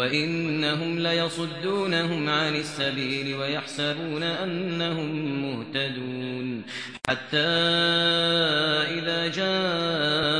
وإنهم ليصدونهم عن السبيل ويحسبون أنهم مهتدون حتى إذا جاءنا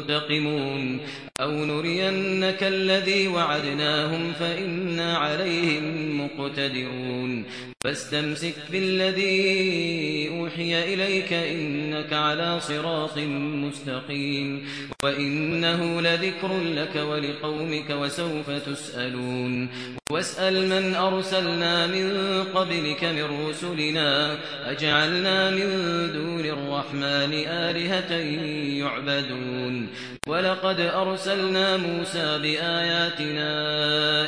منتقمون أو نرينك الذي وعدناهم عليهم مقتدرون. فاستمسك بالذي أوحي إليك إنك على صراط مستقيم. وإنه لذكر لك ولقومك وسوف تسألون. واسأل من أرسلنا من قبلك من رسلنا. أجعلنا من دون الرحمن آلهة يعبدون. ولقد أرسلنا موسى بآياتنا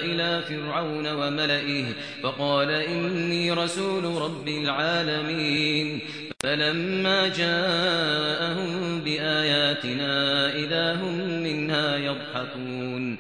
إلى فرعون وملئه فقال إني رسول رب العالمين. فلما جاءهم بآياتنا إذا هم منها يضحكون.